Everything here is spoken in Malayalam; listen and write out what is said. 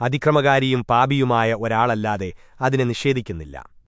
അതിക്രമകാരിയും പാപിയുമായ ഒരാളല്ലാതെ അതിനെ നിഷേധിക്കുന്നില്ല.